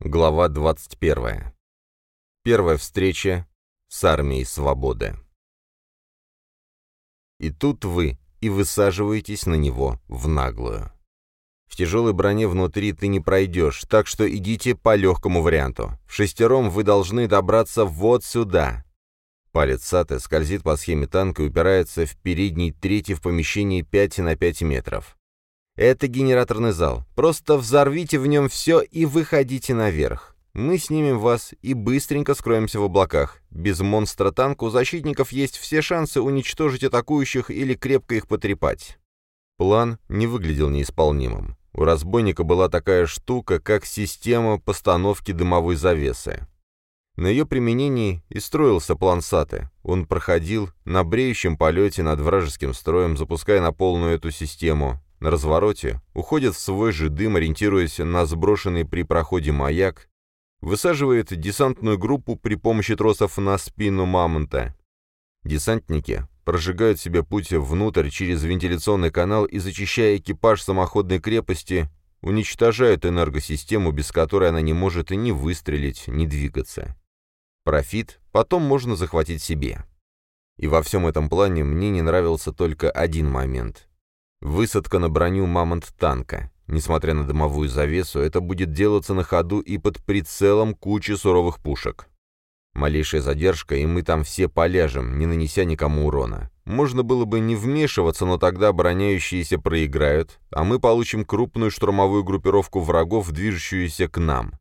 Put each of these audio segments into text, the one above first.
Глава 21. Первая встреча с армией свободы. И тут вы и высаживаетесь на него в наглую. В тяжелой броне внутри ты не пройдешь, так что идите по легкому варианту. В шестером вы должны добраться вот сюда. Палец Саты скользит по схеме танка и упирается в передний третий в помещении 5 на 5 метров. Это генераторный зал. Просто взорвите в нем все и выходите наверх. Мы снимем вас и быстренько скроемся в облаках. Без монстра-танка у защитников есть все шансы уничтожить атакующих или крепко их потрепать. План не выглядел неисполнимым. У разбойника была такая штука, как система постановки дымовой завесы. На ее применении и строился план Саты. Он проходил на бреющем полете над вражеским строем, запуская на полную эту систему, на развороте, уходит в свой же дым, ориентируясь на сброшенный при проходе маяк, высаживает десантную группу при помощи тросов на спину мамонта. Десантники прожигают себе путь внутрь через вентиляционный канал и, зачищая экипаж самоходной крепости, уничтожают энергосистему, без которой она не может ни выстрелить, ни двигаться. Профит потом можно захватить себе. И во всем этом плане мне не нравился только один момент. Высадка на броню «Мамонт-танка». Несмотря на дымовую завесу, это будет делаться на ходу и под прицелом кучи суровых пушек. Малейшая задержка, и мы там все поляжем, не нанеся никому урона. Можно было бы не вмешиваться, но тогда обороняющиеся проиграют, а мы получим крупную штурмовую группировку врагов, движущуюся к нам.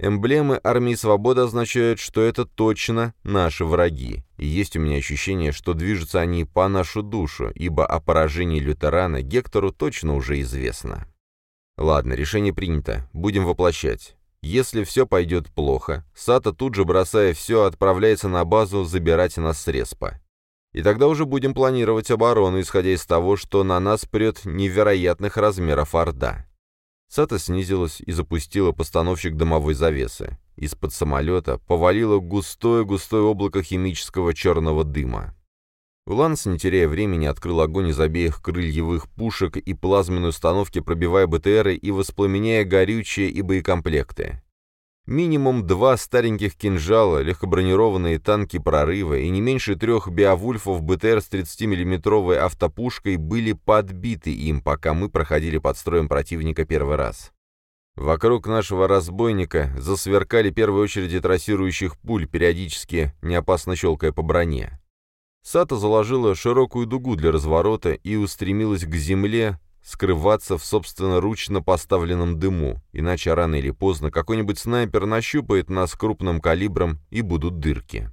Эмблемы армии свободы означают, что это точно наши враги, и есть у меня ощущение, что движутся они по нашу душу, ибо о поражении лютерана Гектору точно уже известно. Ладно, решение принято, будем воплощать. Если все пойдет плохо, Сата тут же, бросая все, отправляется на базу забирать нас с респа. И тогда уже будем планировать оборону, исходя из того, что на нас прет невероятных размеров Орда. Сата снизилась и запустила постановщик дымовой завесы. Из-под самолета повалило густое-густое облако химического черного дыма. Уланс, не теряя времени, открыл огонь из обеих крыльевых пушек и плазменной установки, пробивая БТРы и воспламеняя горючее и боекомплекты. Минимум два стареньких кинжала, легкобронированные танки прорыва и не меньше трех биовульфов БТР с 30-миллиметровой автопушкой были подбиты им, пока мы проходили под строем противника первый раз. Вокруг нашего разбойника засверкали первые очереди трассирующих пуль, периодически неопасно щелкая по броне. Сата заложила широкую дугу для разворота и устремилась к земле, скрываться в собственноручно поставленном дыму, иначе рано или поздно какой-нибудь снайпер нащупает нас крупным калибром и будут дырки.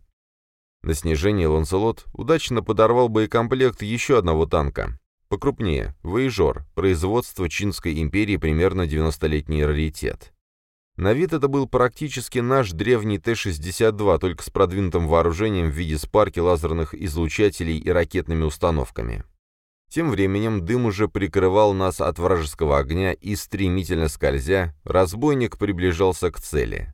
На снижение Ланселот удачно подорвал боекомплект еще одного танка. Покрупнее, Воежор, производство Чинской империи примерно 90-летний раритет. На вид это был практически наш древний Т-62, только с продвинутым вооружением в виде спарки лазерных излучателей и ракетными установками. Тем временем дым уже прикрывал нас от вражеского огня, и, стремительно скользя, разбойник приближался к цели.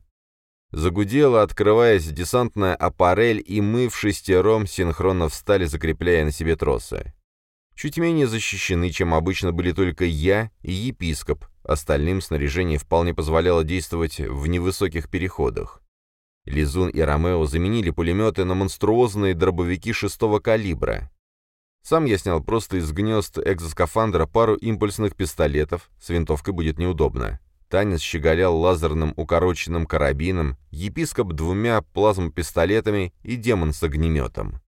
Загудела, открываясь десантная аппарель, и мы в шестером синхронно встали, закрепляя на себе тросы. Чуть менее защищены, чем обычно были только я и епископ, остальным снаряжение вполне позволяло действовать в невысоких переходах. Лизун и Ромео заменили пулеметы на монструозные дробовики шестого калибра. Сам я снял просто из гнезд экзоскафандра пару импульсных пистолетов, с винтовкой будет неудобно. Танец щеголял лазерным укороченным карабином, епископ двумя плазмопистолетами и демон с огнеметом.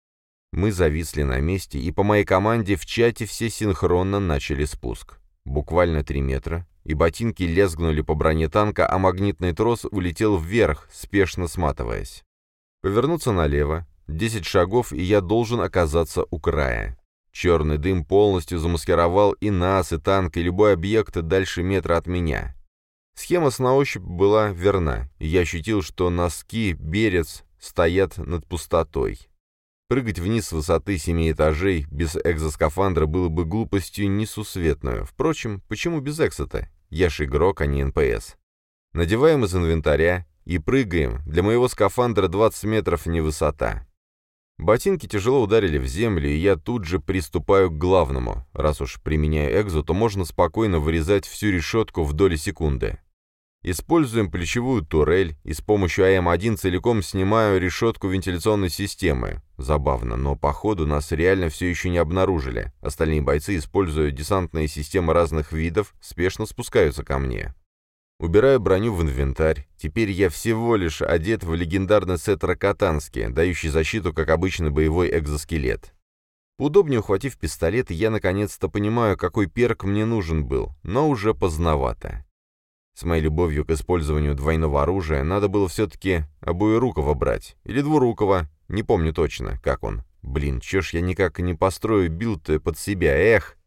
Мы зависли на месте, и по моей команде в чате все синхронно начали спуск. Буквально три метра, и ботинки лезгнули по броне танка, а магнитный трос улетел вверх, спешно сматываясь. Повернуться налево, десять шагов, и я должен оказаться у края. Черный дым полностью замаскировал и нас, и танк, и любой объект дальше метра от меня. Схема с на ощупь была верна, и я ощутил, что носки, берец стоят над пустотой. Прыгать вниз с высоты семи этажей без экзоскафандра было бы глупостью несусветную. Впрочем, почему без экзо-то? Я ж игрок, а не НПС. Надеваем из инвентаря и прыгаем. Для моего скафандра 20 метров не высота. Ботинки тяжело ударили в землю, и я тут же приступаю к главному. Раз уж применяю экзо, то можно спокойно вырезать всю решетку в доли секунды. Используем плечевую турель и с помощью АМ-1 целиком снимаю решетку вентиляционной системы. Забавно, но походу нас реально все еще не обнаружили. Остальные бойцы, используя десантные системы разных видов, спешно спускаются ко мне. Убираю броню в инвентарь. Теперь я всего лишь одет в легендарный сет Рокотански, дающий защиту как обычный боевой экзоскелет. Удобнее ухватив пистолет, я наконец-то понимаю, какой перк мне нужен был, но уже поздновато. С моей любовью к использованию двойного оружия надо было все-таки обоерукого брать. Или двурукого. Не помню точно, как он. Блин, чё ж я никак не построю билд под себя, эх!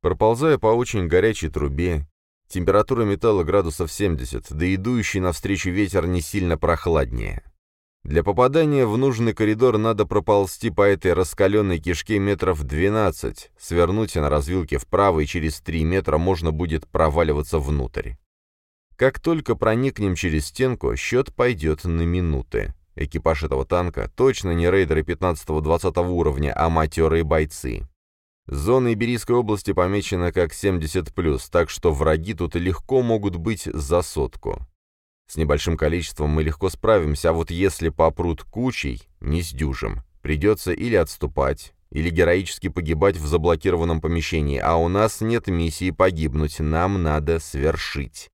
Проползая по очень горячей трубе, температура металла градусов 70, да и дующий навстречу ветер не сильно прохладнее. Для попадания в нужный коридор надо проползти по этой раскаленной кишке метров 12, свернуть на развилке вправо, и через 3 метра можно будет проваливаться внутрь. Как только проникнем через стенку, счет пойдет на минуты. Экипаж этого танка точно не рейдеры 15-20 уровня, а матерые бойцы. Зона Иберийской области помечена как 70+, так что враги тут легко могут быть за сотку. С небольшим количеством мы легко справимся, а вот если попрут кучей, не сдюжим. Придется или отступать, или героически погибать в заблокированном помещении, а у нас нет миссии погибнуть, нам надо свершить.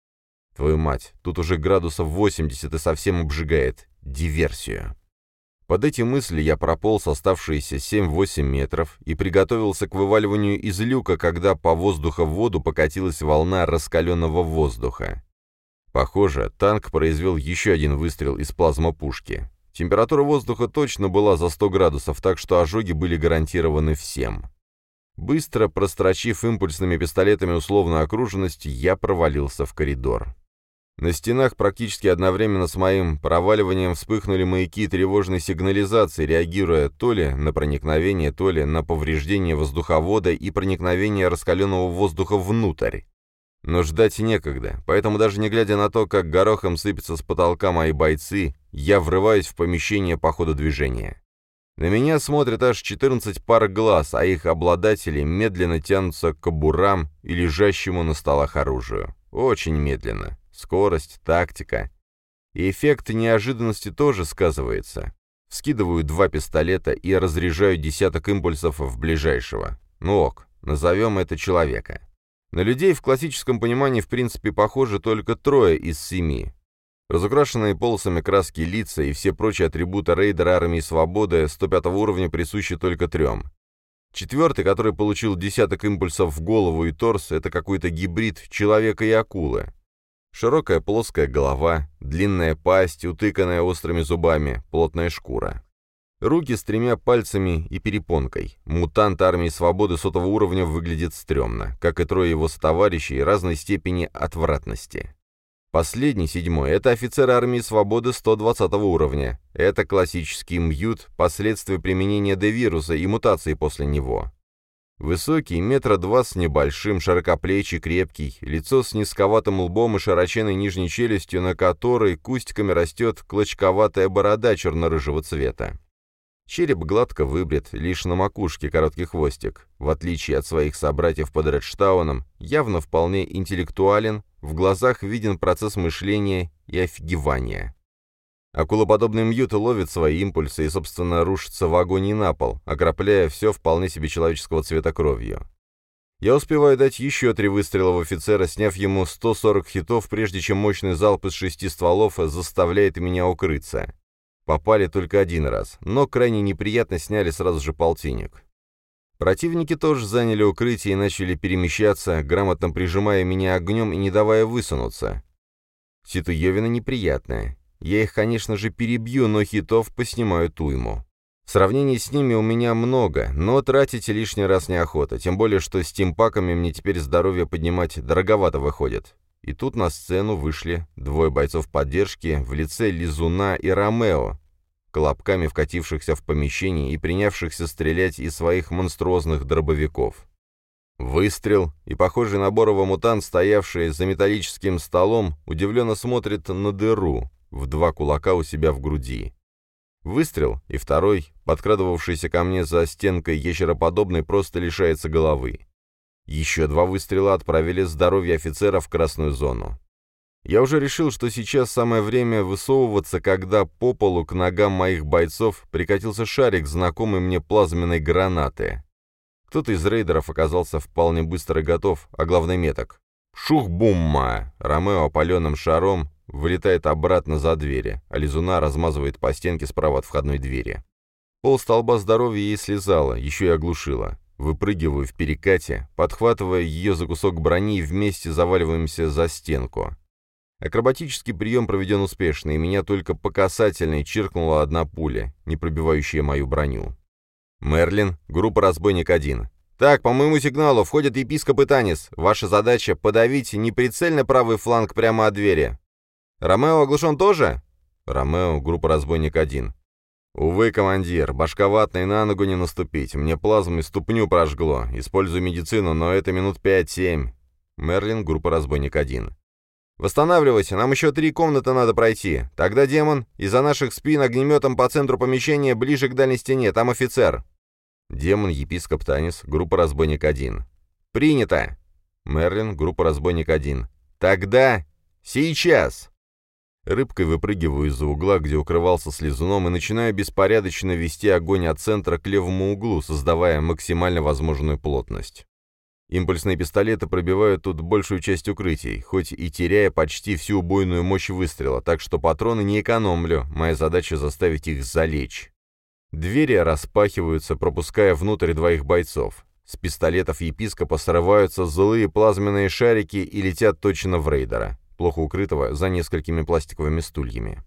Твою мать, тут уже градусов 80 и совсем обжигает. Диверсию. Под эти мысли я прополз оставшиеся 7-8 метров и приготовился к вываливанию из люка, когда по воздуху в воду покатилась волна раскаленного воздуха. Похоже, танк произвел еще один выстрел из плазмопушки. Температура воздуха точно была за 100 градусов, так что ожоги были гарантированы всем. Быстро прострочив импульсными пистолетами условную окруженность, я провалился в коридор. На стенах практически одновременно с моим проваливанием вспыхнули маяки тревожной сигнализации, реагируя то ли на проникновение, то ли на повреждение воздуховода и проникновение раскаленного воздуха внутрь. Но ждать некогда, поэтому даже не глядя на то, как горохом сыпятся с потолка мои бойцы, я врываюсь в помещение по ходу движения. На меня смотрят аж 14 пар глаз, а их обладатели медленно тянутся к кобурам и лежащему на столах оружию. Очень медленно. Скорость, тактика. И эффект неожиданности тоже сказывается. Скидываю два пистолета и разряжаю десяток импульсов в ближайшего. Ну ок, назовем это человека. На людей в классическом понимании в принципе похоже только трое из семи. Разукрашенные полосами краски лица и все прочие атрибуты рейдера армии свободы 105 уровня присущи только трем. Четвертый, который получил десяток импульсов в голову и торс, это какой-то гибрид человека и акулы. Широкая плоская голова, длинная пасть, утыканная острыми зубами, плотная шкура. Руки с тремя пальцами и перепонкой. Мутант армии свободы сотого уровня выглядит стрёмно, как и трое его товарищей разной степени отвратности. Последний, седьмой, это офицер армии свободы 120 уровня. Это классический мьют, последствия применения Д-вируса и мутации после него. Высокий, метра два с небольшим, широкоплечий, крепкий, лицо с низковатым лбом и широченной нижней челюстью, на которой кустиками растет клочковатая борода черно-рыжего цвета. Череп гладко выбрит, лишь на макушке короткий хвостик. В отличие от своих собратьев под Редштауном, явно вполне интеллектуален, в глазах виден процесс мышления и офигевания. Акулоподобный мьют ловит свои импульсы и, собственно, рушится в агонии на пол, окропляя все вполне себе человеческого цвета кровью. Я успеваю дать еще три выстрела в офицера, сняв ему 140 хитов, прежде чем мощный залп из шести стволов заставляет меня укрыться. Попали только один раз, но крайне неприятно сняли сразу же полтинник. Противники тоже заняли укрытие и начали перемещаться, грамотно прижимая меня огнем и не давая высунуться. Ситуевина неприятная. Я их, конечно же, перебью, но хитов поснимаю туйму. В сравнении с ними у меня много, но тратить лишний раз неохота, тем более, что с тимпаками мне теперь здоровье поднимать дороговато выходит. И тут на сцену вышли двое бойцов поддержки в лице Лизуна и Ромео, колобками вкатившихся в помещение и принявшихся стрелять из своих монструозных дробовиков. Выстрел, и похожий на Борова мутант, стоявший за металлическим столом, удивленно смотрит на дыру, в два кулака у себя в груди. Выстрел, и второй, подкрадывавшийся ко мне за стенкой ящероподобный, просто лишается головы. Еще два выстрела отправили здоровье офицера в красную зону. Я уже решил, что сейчас самое время высовываться, когда по полу к ногам моих бойцов прикатился шарик знакомый мне плазменной гранаты. Кто-то из рейдеров оказался вполне быстро готов, а главный меток. Шух-бумма! Ромео опаленным шаром вылетает обратно за двери, а Лизуна размазывает по стенке справа от входной двери. Пол столба здоровья ей слезала, еще и оглушила. Выпрыгиваю в перекате, подхватывая ее за кусок брони и вместе заваливаемся за стенку. Акробатический прием проведен успешно, и меня только по касательной чиркнула одна пуля, не пробивающая мою броню. Мерлин, группа «Разбойник-1». «Так, по моему сигналу входит епископ и Танис. Ваша задача — подавить неприцельно правый фланг прямо от двери». «Ромео оглушен тоже?» «Ромео, группа «Разбойник-1». «Увы, командир, башковатный на ногу не наступить. Мне плазмой ступню прожгло. Использую медицину, но это минут пять-семь». Мерлин, группа «Разбойник-1». «Восстанавливайся, нам еще три комнаты надо пройти. Тогда, демон, из-за наших спин огнеметом по центру помещения ближе к дальней стене, там офицер». Демон, епископ Танис, группа «Разбойник-1». «Принято!» Мерлин, группа «Разбойник-1». «Тогда... сейчас!» Рыбкой выпрыгиваю из-за угла, где укрывался слезуном, и начинаю беспорядочно вести огонь от центра к левому углу, создавая максимально возможную плотность. Импульсные пистолеты пробивают тут большую часть укрытий, хоть и теряя почти всю убойную мощь выстрела, так что патроны не экономлю, моя задача заставить их залечь. Двери распахиваются, пропуская внутрь двоих бойцов. С пистолетов епископа срываются злые плазменные шарики и летят точно в рейдера, плохо укрытого за несколькими пластиковыми стульями.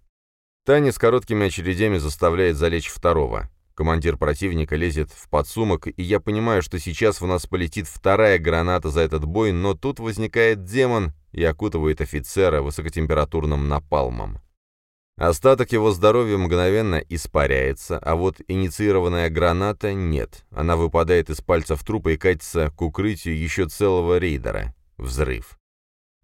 Таня с короткими очередями заставляет залечь второго. Командир противника лезет в подсумок, и я понимаю, что сейчас в нас полетит вторая граната за этот бой, но тут возникает демон и окутывает офицера высокотемпературным напалмом. Остаток его здоровья мгновенно испаряется, а вот инициированная граната нет. Она выпадает из пальцев трупа и катится к укрытию еще целого рейдера. Взрыв.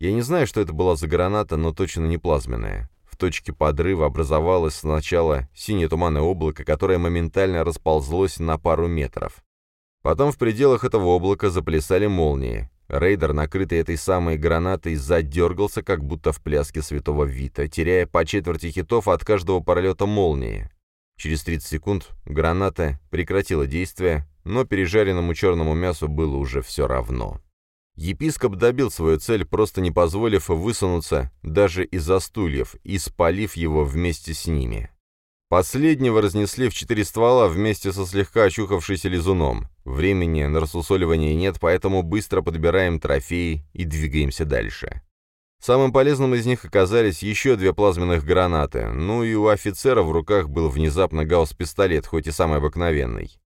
Я не знаю, что это была за граната, но точно не плазменная точке подрыва образовалось сначала синее туманное облако, которое моментально расползлось на пару метров. Потом в пределах этого облака заплясали молнии. Рейдер, накрытый этой самой гранатой, задергался, как будто в пляске святого Вита, теряя по четверти хитов от каждого пролета молнии. Через 30 секунд граната прекратила действие, но пережаренному черному мясу было уже все равно. Епископ добил свою цель, просто не позволив высунуться даже из-за стульев и спалив его вместе с ними. Последнего разнесли в четыре ствола вместе со слегка очухавшейся лизуном. Времени на рассусоливание нет, поэтому быстро подбираем трофеи и двигаемся дальше. Самым полезным из них оказались еще две плазменных гранаты, ну и у офицера в руках был внезапно гаусс-пистолет, хоть и самый обыкновенный.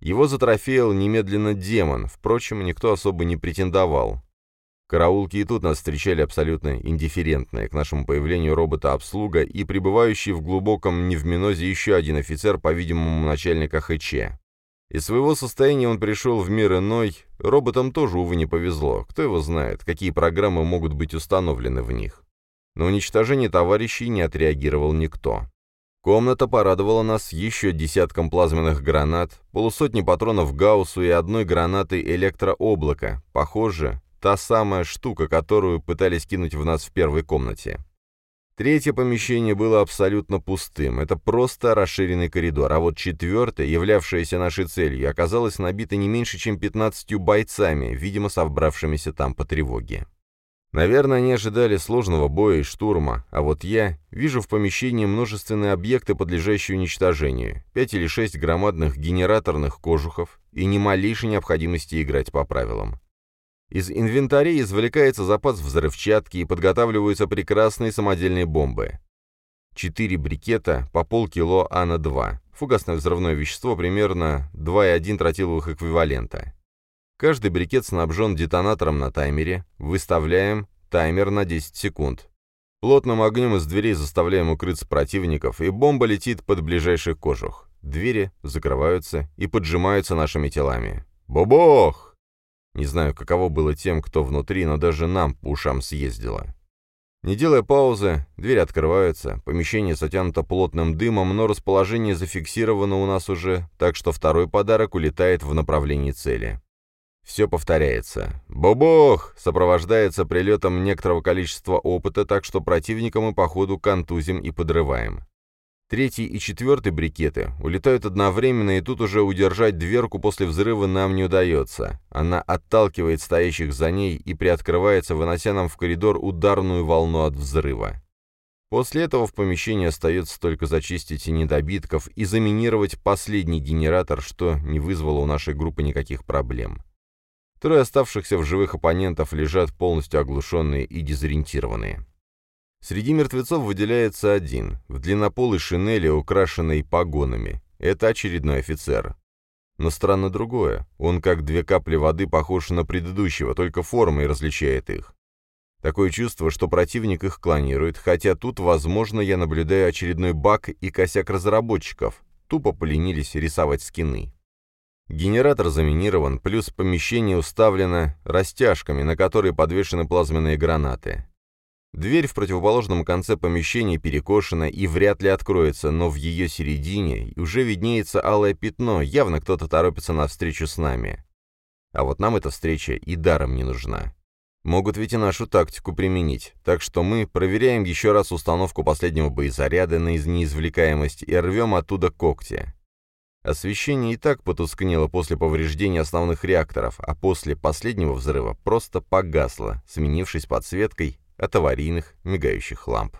Его затрофеял немедленно демон, впрочем, никто особо не претендовал. Караулки и тут нас встречали абсолютно индифферентные к нашему появлению робота-обслуга и пребывающий в глубоком невминозе еще один офицер, по-видимому, начальника ХЧ. Из своего состояния он пришел в мир иной, роботам тоже, увы, не повезло, кто его знает, какие программы могут быть установлены в них. На уничтожение товарищей не отреагировал никто. Комната порадовала нас еще десятком плазменных гранат, полусотни патронов Гауссу и одной гранатой электрооблака, похоже, та самая штука, которую пытались кинуть в нас в первой комнате. Третье помещение было абсолютно пустым, это просто расширенный коридор, а вот четвертое, являвшееся нашей целью, оказалось набито не меньше, чем 15 бойцами, видимо, собравшимися там по тревоге. Наверное, они ожидали сложного боя и штурма, а вот я вижу в помещении множественные объекты, подлежащие уничтожению, пять или шесть громадных генераторных кожухов и ни малейшей необходимости играть по правилам. Из инвентаря извлекается запас взрывчатки и подготавливаются прекрасные самодельные бомбы. Четыре брикета по полкило АНА-2, фугасное взрывное вещество примерно 2,1 тротиловых эквивалента. Каждый брикет снабжен детонатором на таймере. Выставляем таймер на 10 секунд. Плотным огнем из дверей заставляем укрыться противников, и бомба летит под ближайший кожух. Двери закрываются и поджимаются нашими телами. Бобох! Не знаю, каково было тем, кто внутри, но даже нам по ушам съездило. Не делая паузы, двери открываются, помещение затянуто плотным дымом, но расположение зафиксировано у нас уже, так что второй подарок улетает в направлении цели. Все повторяется. «Бубух!» сопровождается прилетом некоторого количества опыта, так что противника мы по ходу контузим и подрываем. Третий и четвертый брикеты улетают одновременно, и тут уже удержать дверку после взрыва нам не удается. Она отталкивает стоящих за ней и приоткрывается, вынося нам в коридор ударную волну от взрыва. После этого в помещении остается только зачистить недобитков и заминировать последний генератор, что не вызвало у нашей группы никаких проблем. Трое оставшихся в живых оппонентов лежат полностью оглушенные и дезориентированные. Среди мертвецов выделяется один, в длиннополой шинели, украшенной погонами. Это очередной офицер. Но странно другое. Он, как две капли воды, похож на предыдущего, только формой различает их. Такое чувство, что противник их клонирует, хотя тут, возможно, я наблюдаю очередной баг и косяк разработчиков. Тупо поленились рисовать скины. Генератор заминирован, плюс помещение уставлено растяжками, на которые подвешены плазменные гранаты. Дверь в противоположном конце помещения перекошена и вряд ли откроется, но в ее середине уже виднеется алое пятно, явно кто-то торопится на встречу с нами. А вот нам эта встреча и даром не нужна. Могут ведь и нашу тактику применить, так что мы проверяем еще раз установку последнего боезаряда на неизвлекаемость и рвем оттуда когти. Освещение и так потускнело после повреждения основных реакторов, а после последнего взрыва просто погасло, сменившись подсветкой от аварийных мигающих ламп.